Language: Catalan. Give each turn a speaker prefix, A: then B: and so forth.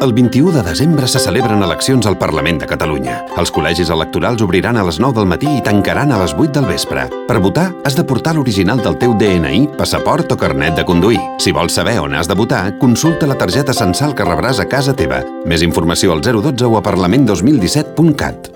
A: El 21 de desembre se celebren eleccions al Parlament de Catalunya. Els col·legis electorals obriran a les 9 del matí i tancaran a les 8 del vespre. Per votar, has de portar l'original del teu DNI, passaport o carnet de conduir. Si vols saber on has de votar, consulta la targeta censal que rebràs a casa teva. Més informació al 012 o a parlament2017.cat.